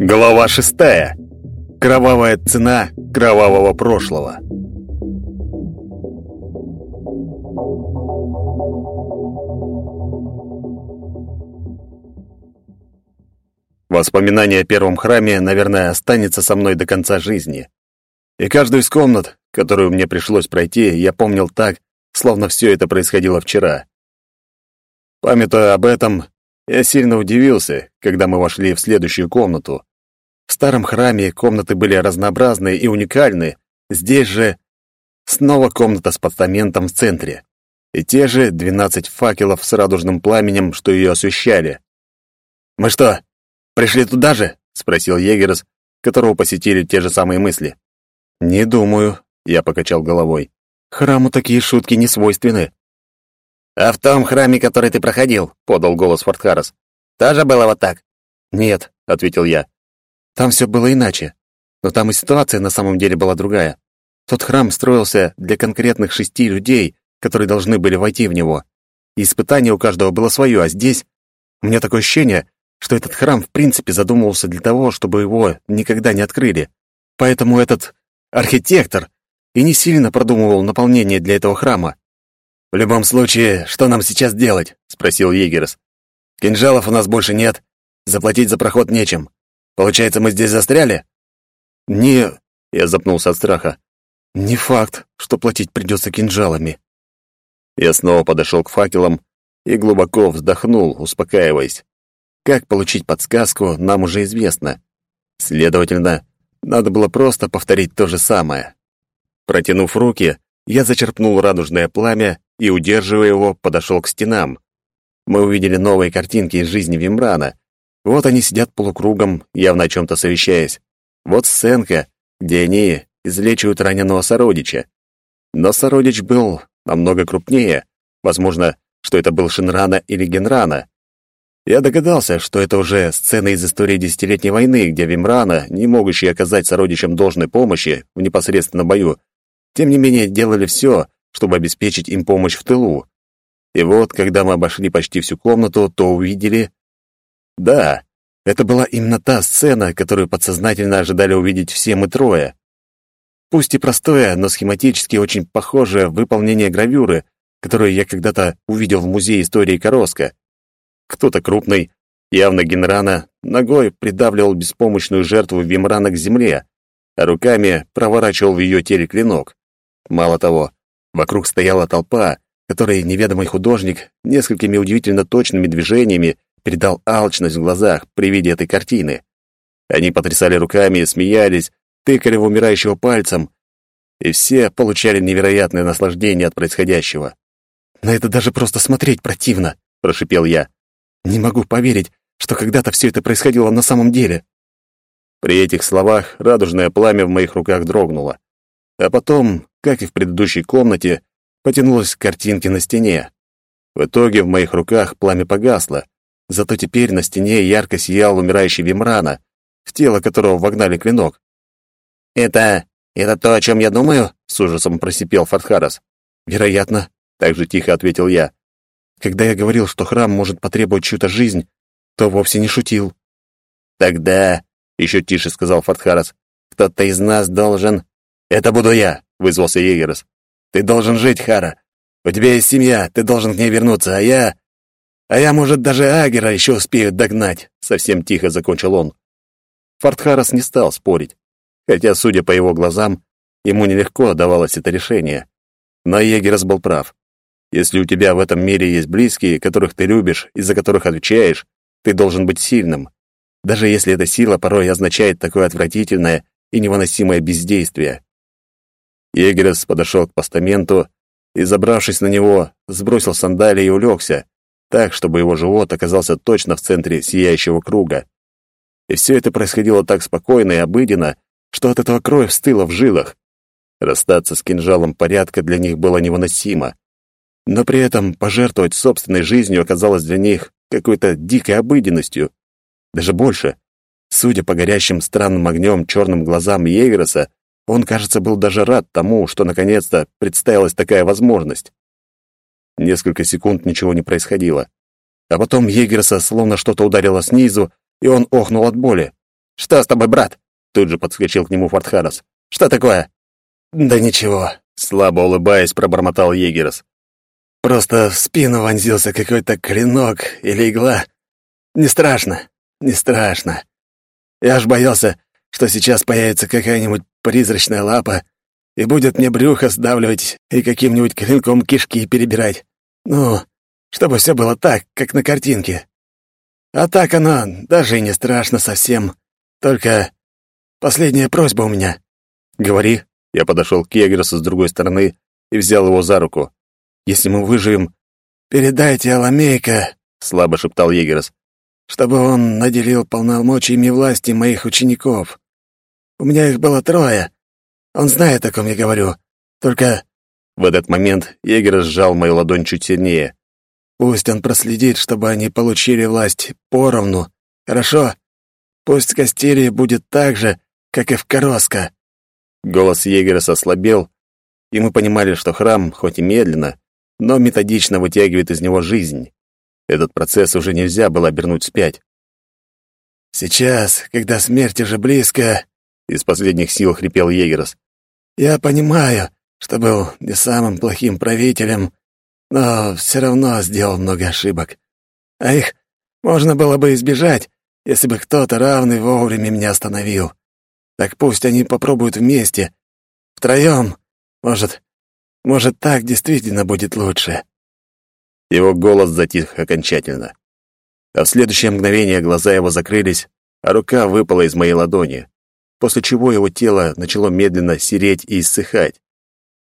Глава шестая. Кровавая цена кровавого прошлого. Воспоминание о первом храме, наверное, останется со мной до конца жизни. И каждую из комнат, которую мне пришлось пройти, я помнил так, словно все это происходило вчера. Памятуя об этом, я сильно удивился, когда мы вошли в следующую комнату. В старом храме комнаты были разнообразны и уникальны. Здесь же снова комната с постаментом в центре. И те же двенадцать факелов с радужным пламенем, что ее освещали. «Мы что, пришли туда же?» — спросил Егерс, которого посетили те же самые мысли. «Не думаю», — я покачал головой. «Храму такие шутки не свойственны». «А в том храме, который ты проходил», — подал голос Фортхарас, — «тоже было вот так?» «Нет», — ответил я. «Там все было иначе. Но там и ситуация на самом деле была другая. Тот храм строился для конкретных шести людей, которые должны были войти в него. И испытание у каждого было свое, а здесь... У меня такое ощущение, что этот храм в принципе задумывался для того, чтобы его никогда не открыли. Поэтому этот архитектор и не сильно продумывал наполнение для этого храма. «В любом случае, что нам сейчас делать?» — спросил Егерс. «Кинжалов у нас больше нет, заплатить за проход нечем. Получается, мы здесь застряли?» «Не...» — я запнулся от страха. «Не факт, что платить придется кинжалами». Я снова подошел к факелам и глубоко вздохнул, успокаиваясь. Как получить подсказку, нам уже известно. Следовательно, надо было просто повторить то же самое. Протянув руки, я зачерпнул радужное пламя и, удерживая его, подошел к стенам. Мы увидели новые картинки из жизни Вимрана. Вот они сидят полукругом, явно о чем-то совещаясь. Вот сценка, где они излечивают раненого сородича. Но сородич был намного крупнее. Возможно, что это был Шинрана или Генрана. Я догадался, что это уже сцена из истории Десятилетней войны, где Вимрана, не могущие оказать сородичам должной помощи в непосредственном бою, тем не менее делали все, чтобы обеспечить им помощь в тылу. И вот, когда мы обошли почти всю комнату, то увидели... Да, это была именно та сцена, которую подсознательно ожидали увидеть все мы трое. Пусть и простое, но схематически очень похожее выполнение гравюры, которую я когда-то увидел в музее истории Короска. Кто-то крупный, явно Генрана, ногой придавливал беспомощную жертву Вимрана к земле, а руками проворачивал в ее теле клинок. Мало того, вокруг стояла толпа, которой неведомый художник несколькими удивительно точными движениями передал алчность в глазах при виде этой картины. Они потрясали руками, смеялись, тыкали в умирающего пальцем, и все получали невероятное наслаждение от происходящего. «На это даже просто смотреть противно», — прошипел я. Не могу поверить, что когда-то все это происходило на самом деле. При этих словах радужное пламя в моих руках дрогнуло. А потом, как и в предыдущей комнате, потянулось к картинке на стене. В итоге в моих руках пламя погасло, зато теперь на стене ярко сиял умирающий Вимрана, в тело которого вогнали клинок. «Это... это то, о чем я думаю?» — с ужасом просипел Фартхарас. «Вероятно», — так же тихо ответил я. Когда я говорил, что храм может потребовать чью-то жизнь, то вовсе не шутил. «Тогда», — еще тише сказал Фортхарас, — «кто-то из нас должен...» «Это буду я», — вызвался Егерс. «Ты должен жить, Хара. У тебя есть семья, ты должен к ней вернуться, а я... А я, может, даже Агера еще успею догнать», — совсем тихо закончил он. Фортхарас не стал спорить, хотя, судя по его глазам, ему нелегко давалось это решение. Но Егерс был прав. Если у тебя в этом мире есть близкие, которых ты любишь и за которых отвечаешь, ты должен быть сильным. Даже если эта сила порой означает такое отвратительное и невыносимое бездействие. Егерес подошел к постаменту и, забравшись на него, сбросил сандалии и улегся, так, чтобы его живот оказался точно в центре сияющего круга. И все это происходило так спокойно и обыденно, что от этого кровь стыла в жилах. Расстаться с кинжалом порядка для них было невыносимо но при этом пожертвовать собственной жизнью оказалось для них какой-то дикой обыденностью. Даже больше. Судя по горящим странным огнем черным глазам Егроса, он, кажется, был даже рад тому, что наконец-то представилась такая возможность. Несколько секунд ничего не происходило. А потом Егерса словно что-то ударило снизу, и он охнул от боли. «Что с тобой, брат?» Тут же подскочил к нему Фортхарас. «Что такое?» «Да ничего», — слабо улыбаясь, пробормотал Егерс. «Просто в спину вонзился какой-то клинок или игла. Не страшно, не страшно. Я аж боялся, что сейчас появится какая-нибудь призрачная лапа и будет мне брюхо сдавливать и каким-нибудь клинком кишки перебирать. Ну, чтобы все было так, как на картинке. А так оно даже и не страшно совсем. Только последняя просьба у меня. Говори. Я подошел к Егерсу с другой стороны и взял его за руку. Если мы выживем... «Передайте Аламейка», — слабо шептал Егерс, «чтобы он наделил полномочиями власти моих учеников. У меня их было трое. Он знает, о ком я говорю. Только...» В этот момент егер сжал мою ладонь чуть сильнее. «Пусть он проследит, чтобы они получили власть поровну. Хорошо? Пусть в будет так же, как и в Короско». Голос егера ослабел, и мы понимали, что храм, хоть и медленно, но методично вытягивает из него жизнь. Этот процесс уже нельзя было обернуть вспять. «Сейчас, когда смерть уже близко, из последних сил хрипел Егерс. «Я понимаю, что был не самым плохим правителем, но все равно сделал много ошибок. А их можно было бы избежать, если бы кто-то равный вовремя меня остановил. Так пусть они попробуют вместе. Втроем. Может, может, так действительно будет лучше». Его голос затих окончательно. А в следующее мгновение глаза его закрылись, а рука выпала из моей ладони после чего его тело начало медленно сереть и иссыхать.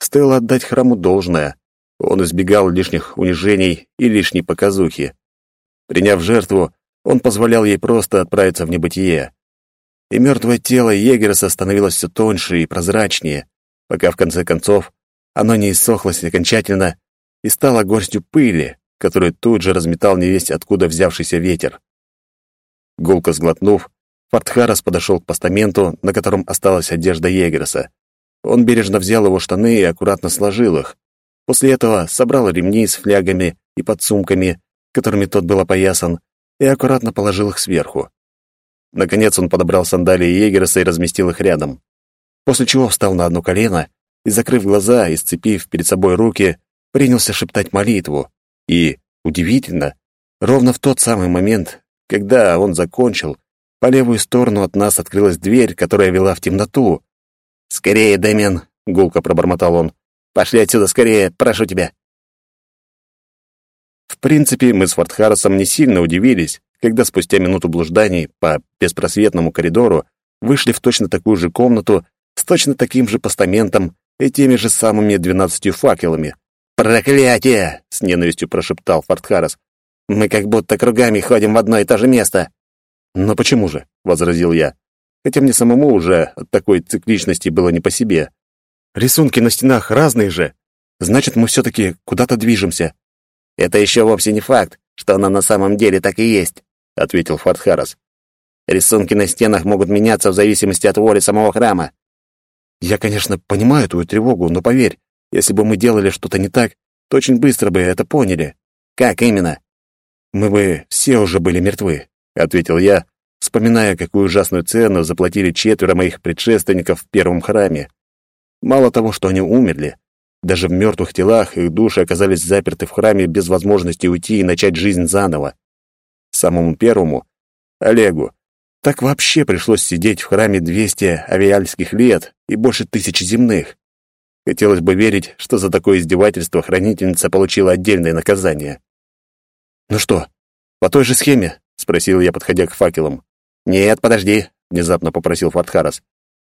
Стоило отдать храму должное. Он избегал лишних унижений и лишней показухи. Приняв жертву, он позволял ей просто отправиться в небытие. И мертвое тело Егерса становилось все тоньше и прозрачнее, пока в конце концов оно не иссохлось окончательно и стало горстью пыли, которую тут же разметал невесть откуда взявшийся ветер. Гулко сглотнув, Фортхарас подошел к постаменту, на котором осталась одежда Егерса. Он бережно взял его штаны и аккуратно сложил их. После этого собрал ремни с флягами и подсумками, которыми тот был опоясан, и аккуратно положил их сверху. Наконец он подобрал сандалии Егерса и разместил их рядом. После чего встал на одно колено и, закрыв глаза и сцепив перед собой руки, принялся шептать молитву. И, удивительно, ровно в тот самый момент, когда он закончил, по левую сторону от нас открылась дверь, которая вела в темноту. «Скорее, Дэмиан!» — гулко пробормотал он. «Пошли отсюда скорее, прошу тебя!» В принципе, мы с Фортхарресом не сильно удивились, когда спустя минуту блужданий по беспросветному коридору вышли в точно такую же комнату с точно таким же постаментом и теми же самыми двенадцатью факелами. «Проклятие!» — с ненавистью прошептал Фортхаррес. «Мы как будто кругами ходим в одно и то же место». «Но почему же?» — возразил я. Хотя мне самому уже от такой цикличности было не по себе. «Рисунки на стенах разные же. Значит, мы все-таки куда-то движемся». «Это еще вовсе не факт, что она на самом деле так и есть», — ответил Фортхарас. «Рисунки на стенах могут меняться в зависимости от воли самого храма». «Я, конечно, понимаю твою тревогу, но поверь, если бы мы делали что-то не так, то очень быстро бы это поняли». «Как именно?» «Мы бы все уже были мертвы ответил я, вспоминая, какую ужасную цену заплатили четверо моих предшественников в первом храме. Мало того, что они умерли, даже в мертвых телах их души оказались заперты в храме без возможности уйти и начать жизнь заново. Самому первому, Олегу, так вообще пришлось сидеть в храме 200 авиальских лет и больше тысячи земных. Хотелось бы верить, что за такое издевательство хранительница получила отдельное наказание. «Ну что, по той же схеме?» — спросил я, подходя к факелам. «Нет, подожди», — внезапно попросил Фортхарас.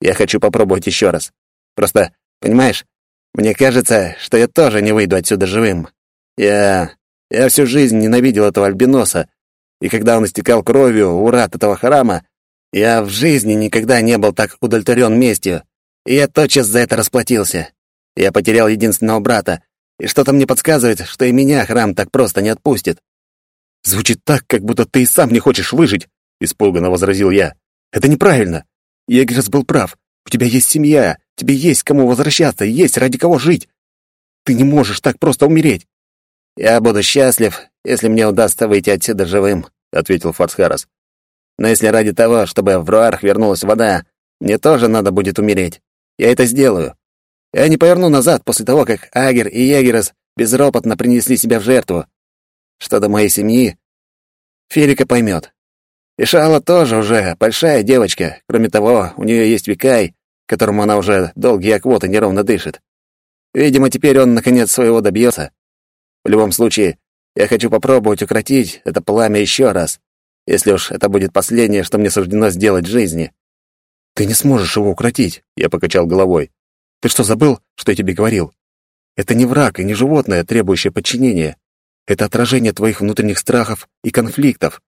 «Я хочу попробовать еще раз. Просто, понимаешь, мне кажется, что я тоже не выйду отсюда живым. Я... я всю жизнь ненавидел этого альбиноса, и когда он истекал кровью у рат этого храма, я в жизни никогда не был так удовлетворен местью, и я тотчас за это расплатился. Я потерял единственного брата, и что-то мне подсказывает, что и меня храм так просто не отпустит. «Звучит так, как будто ты и сам не хочешь выжить», — испуганно возразил я. «Это неправильно. Егерс был прав. У тебя есть семья, Тебе есть кому возвращаться, есть ради кого жить. Ты не можешь так просто умереть. Я буду счастлив, если мне удастся выйти отсюда живым, ответил Форсхарас. Но если ради того, чтобы в Руарх вернулась вода, мне тоже надо будет умереть. Я это сделаю. Я не поверну назад после того, как Агер и Егерас безропотно принесли себя в жертву. Что до моей семьи, Ферика поймет. И Шала тоже уже большая девочка. Кроме того, у нее есть Викай, которому она уже долгие оквоты неровно дышит. Видимо, теперь он, наконец, своего добьется. В любом случае, я хочу попробовать укротить это пламя еще раз, если уж это будет последнее, что мне суждено сделать в жизни. Ты не сможешь его укротить, я покачал головой. Ты что, забыл, что я тебе говорил? Это не враг и не животное, требующее подчинения. Это отражение твоих внутренних страхов и конфликтов.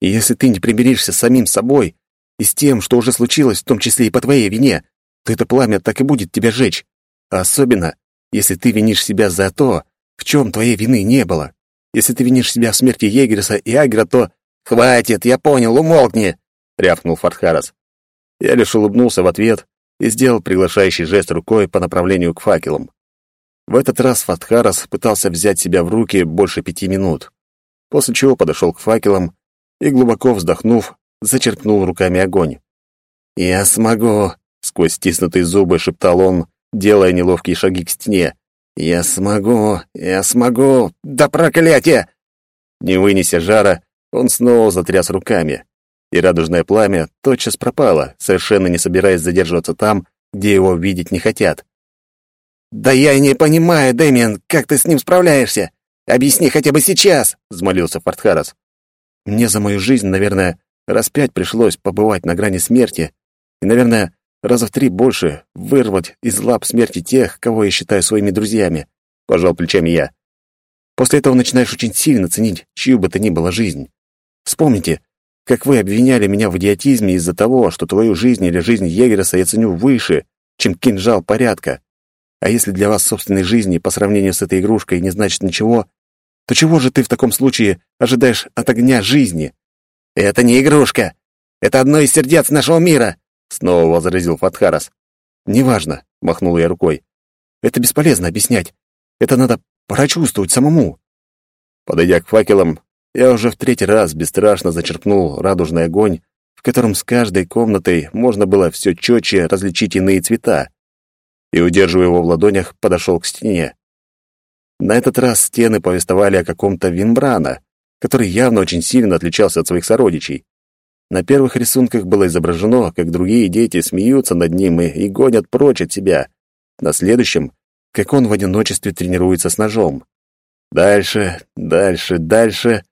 И если ты не примиришься с самим собой и с тем, что уже случилось, в том числе и по твоей вине, то это пламя так и будет тебя жечь. А особенно, если ты винишь себя за то, в чем твоей вины не было. Если ты винишь себя в смерти Егереса и Агра, то... «Хватит, я понял, умолкни!» — рявкнул Фартхарас. Я лишь улыбнулся в ответ и сделал приглашающий жест рукой по направлению к факелам. В этот раз Фатхарас пытался взять себя в руки больше пяти минут, после чего подошел к факелам и, глубоко вздохнув, зачерпнул руками огонь. «Я смогу!» — сквозь стиснутые зубы шептал он, делая неловкие шаги к стене. «Я смогу! Я смогу! Да проклятие!» Не вынеся жара, он снова затряс руками и радужное пламя тотчас пропало, совершенно не собираясь задерживаться там, где его видеть не хотят. «Да я не понимаю, Дэмиан, как ты с ним справляешься? Объясни хотя бы сейчас!» — взмолился Фортхарас. «Мне за мою жизнь, наверное, раз пять пришлось побывать на грани смерти, и, наверное, раза в три больше вырвать из лап смерти тех, кого я считаю своими друзьями», — пожал плечами я. «После этого начинаешь очень сильно ценить чью бы то ни было жизнь. Вспомните, как вы обвиняли меня в идиотизме из-за того, что твою жизнь или жизнь Егереса я ценю выше, чем кинжал порядка. А если для вас собственной жизни по сравнению с этой игрушкой не значит ничего, то чего же ты в таком случае ожидаешь от огня жизни? Это не игрушка. Это одно из сердец нашего мира, снова возразил Фатхарас. Неважно, махнул я рукой. Это бесполезно объяснять. Это надо прочувствовать самому. Подойдя к факелам, я уже в третий раз бесстрашно зачерпнул радужный огонь, в котором с каждой комнатой можно было все четче различить иные цвета, и, удерживая его в ладонях, подошел к стене. На этот раз стены повествовали о каком-то Винбрана, который явно очень сильно отличался от своих сородичей. На первых рисунках было изображено, как другие дети смеются над ним и, и гонят прочь от себя. На следующем, как он в одиночестве тренируется с ножом. Дальше, дальше, дальше.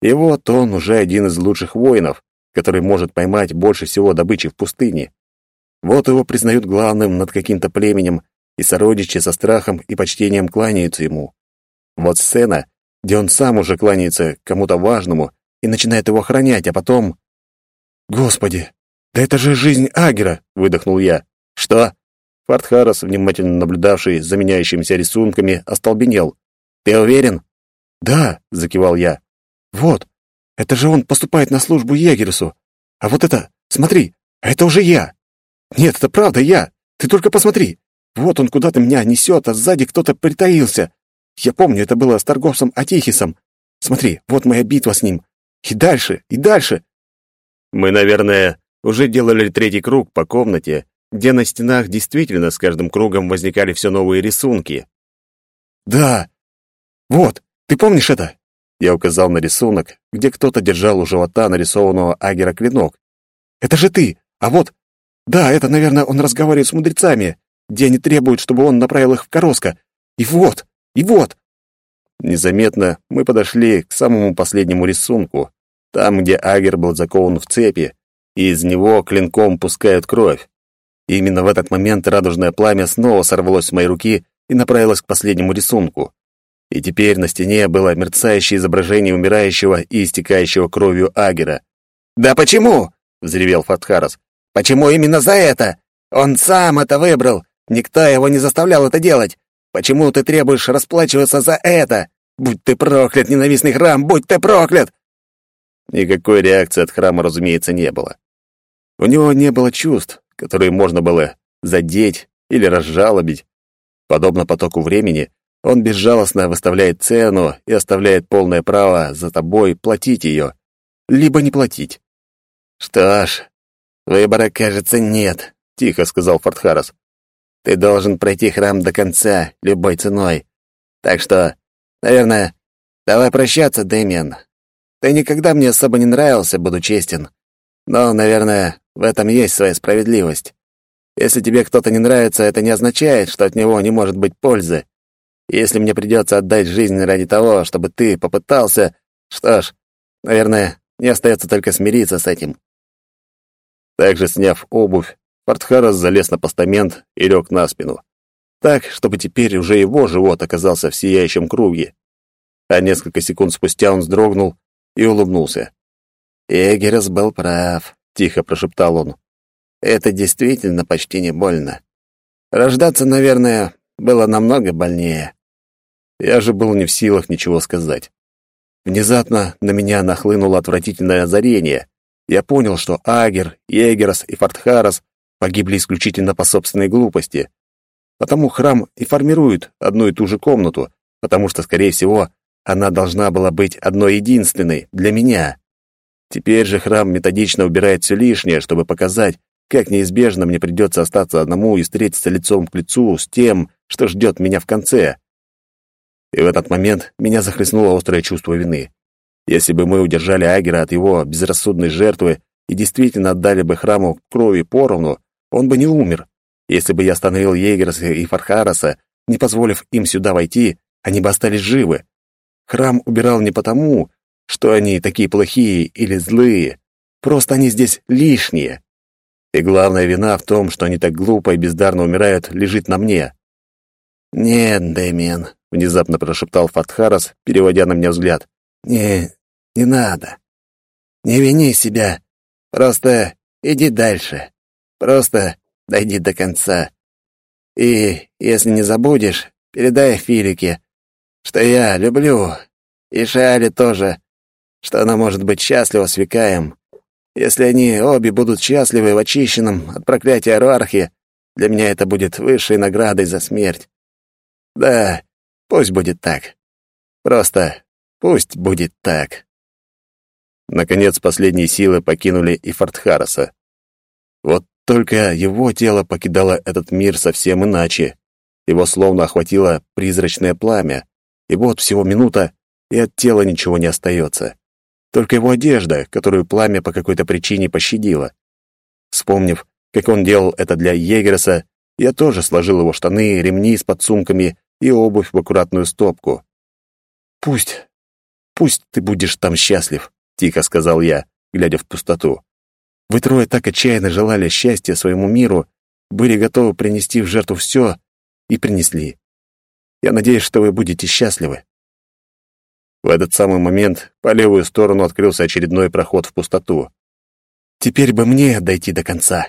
И вот он уже один из лучших воинов, который может поймать больше всего добычи в пустыне. Вот его признают главным над каким-то племенем, и сородичи со страхом и почтением кланяются ему. Вот сцена, где он сам уже кланяется кому-то важному и начинает его охранять, а потом... «Господи, да это же жизнь Агера!» — выдохнул я. «Что?» Фартхарас, внимательно наблюдавший за меняющимися рисунками, остолбенел. «Ты уверен?» «Да», — закивал я. Вот, это же он поступает на службу егерусу. А вот это, смотри, это уже я. Нет, это правда я. Ты только посмотри. Вот он куда-то меня несет, а сзади кто-то притаился. Я помню, это было с торговцем Атихисом. Смотри, вот моя битва с ним. И дальше, и дальше. Мы, наверное, уже делали третий круг по комнате, где на стенах действительно с каждым кругом возникали все новые рисунки. Да. Вот, ты помнишь это? Я указал на рисунок, где кто-то держал у живота нарисованного агера клинок. «Это же ты! А вот... Да, это, наверное, он разговаривает с мудрецами, где они требуют, чтобы он направил их в Короско. И вот! И вот!» Незаметно мы подошли к самому последнему рисунку, там, где агер был закован в цепи, и из него клинком пускают кровь. И именно в этот момент радужное пламя снова сорвалось с моей руки и направилось к последнему рисунку и теперь на стене было мерцающее изображение умирающего и истекающего кровью Агера. «Да почему?» — взревел Фатхарас. «Почему именно за это? Он сам это выбрал. Никто его не заставлял это делать. Почему ты требуешь расплачиваться за это? Будь ты проклят, ненавистный храм, будь ты проклят!» Никакой реакции от храма, разумеется, не было. У него не было чувств, которые можно было задеть или разжалобить. Подобно потоку времени, он безжалостно выставляет цену и оставляет полное право за тобой платить ее, либо не платить. «Что ж, выбора, кажется, нет», — тихо сказал Фортхарас. «Ты должен пройти храм до конца, любой ценой. Так что, наверное, давай прощаться, Дэмиан. Ты никогда мне особо не нравился, буду честен. Но, наверное, в этом есть своя справедливость. Если тебе кто-то не нравится, это не означает, что от него не может быть пользы. Если мне придется отдать жизнь ради того, чтобы ты попытался, что ж, наверное, не остается только смириться с этим. Также, сняв обувь, Фортхарас залез на постамент и лег на спину. Так, чтобы теперь уже его живот оказался в сияющем круге. А несколько секунд спустя он вздрогнул и улыбнулся. «Эгерс был прав», — тихо прошептал он. «Это действительно почти не больно. Рождаться, наверное, было намного больнее». Я же был не в силах ничего сказать. Внезапно на меня нахлынуло отвратительное озарение. Я понял, что Агер, Егерос и Фортхарас погибли исключительно по собственной глупости. Потому храм и формирует одну и ту же комнату, потому что, скорее всего, она должна была быть одной единственной для меня. Теперь же храм методично убирает все лишнее, чтобы показать, как неизбежно мне придется остаться одному и встретиться лицом к лицу с тем, что ждет меня в конце. И в этот момент меня захлестнуло острое чувство вины. Если бы мы удержали Агера от его безрассудной жертвы и действительно отдали бы храму крови поровну, он бы не умер. Если бы я остановил Егерса и Фархараса, не позволив им сюда войти, они бы остались живы. Храм убирал не потому, что они такие плохие или злые, просто они здесь лишние. И главная вина в том, что они так глупо и бездарно умирают, лежит на мне. «Нет, Дэмиан», — внезапно прошептал Фатхарас, переводя на меня взгляд. «Не, не надо. Не вини себя. Просто иди дальше. Просто дойди до конца. И, если не забудешь, передай Филике, что я люблю, и Шале тоже, что она может быть счастлива с Викаем. Если они обе будут счастливы в очищенном от проклятия Руархе, для меня это будет высшей наградой за смерть. Да, пусть будет так. Просто пусть будет так. Наконец, последние силы покинули и Фортхараса. Вот только его тело покидало этот мир совсем иначе. Его словно охватило призрачное пламя, и вот всего минута, и от тела ничего не остается. Только его одежда, которую пламя по какой-то причине пощадило. Вспомнив, как он делал это для Егерса, я тоже сложил его штаны, ремни с подсумками и обувь в аккуратную стопку. «Пусть, пусть ты будешь там счастлив», — тихо сказал я, глядя в пустоту. «Вы трое так отчаянно желали счастья своему миру, были готовы принести в жертву все и принесли. Я надеюсь, что вы будете счастливы». В этот самый момент по левую сторону открылся очередной проход в пустоту. «Теперь бы мне дойти до конца».